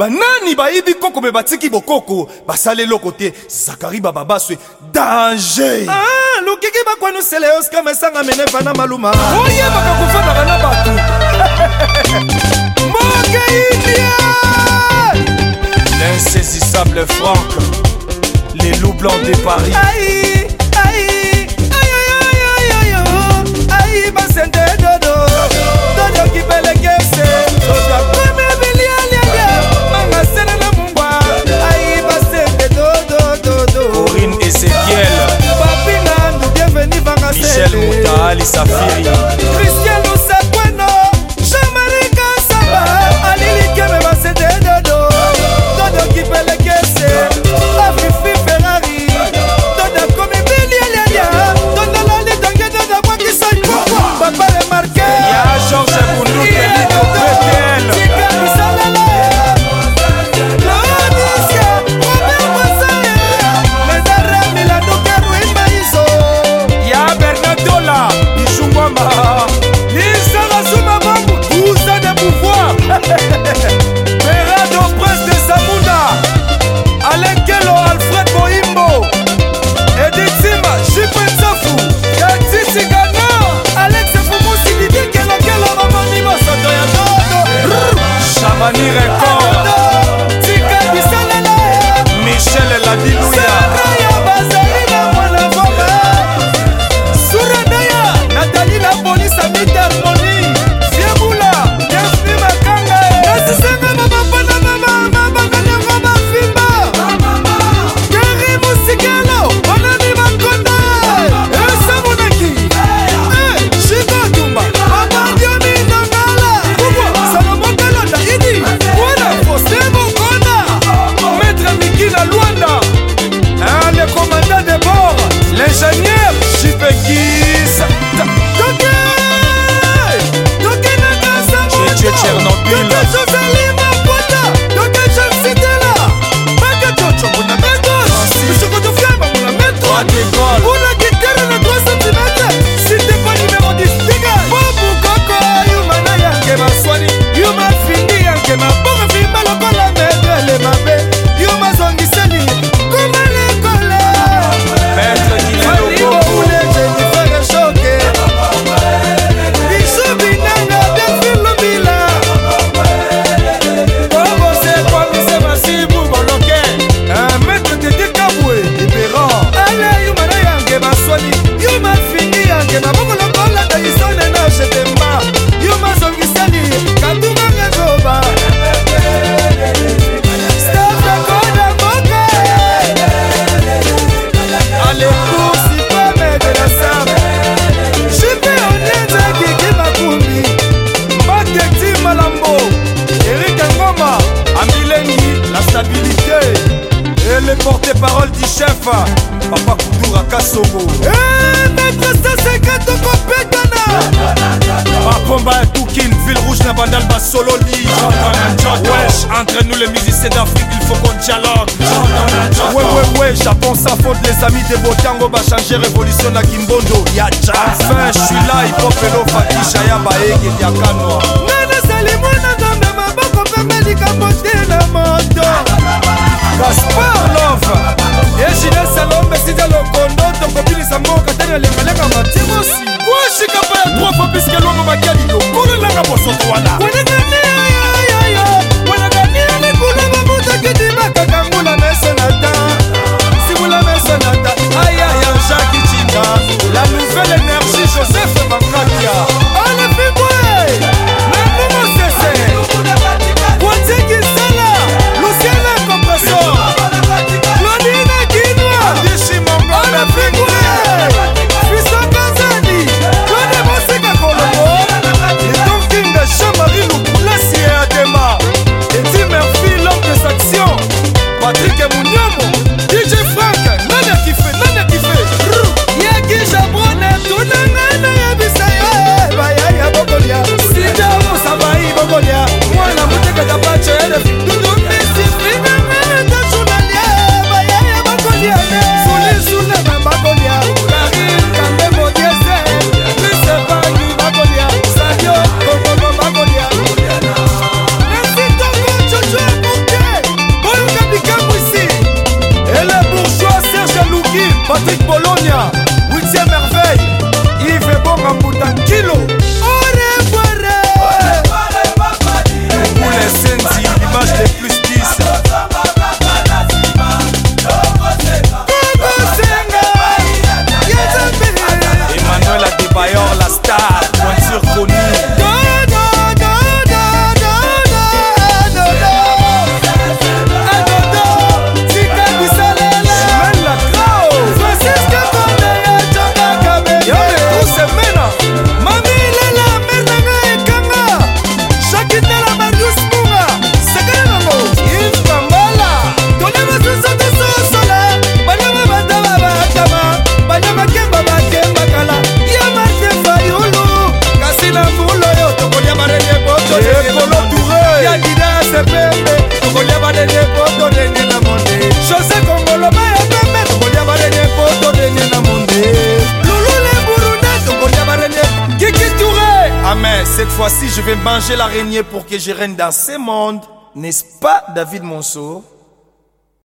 banani bayibi koko me batiki bokoko basala eloko te zakari bababaswe danger ah, lukiki bakwanisela yoskama esanga menefa na maluma oyebaka kofanaka na bato mboke indien l'insaisissable franc les loups blancs de paris Aïe. songo metresteseka eh, tokopetana mapomba ya tukin ville rouge na bandal basololi wesh entre nous les musiciens d'afrique il faut qu'on dialogue wewewe japon sa faute les amis de botango bachange révolution na kimbondo ya jazz fin shula ipopelo fatisha ya baege diakanwa ngai nazali mwana nzambe maboko pembe likambo te patrike muni Voici, je vais manger l'araignée pour que je règne dans ce monde. N'est-ce pas, David Monceau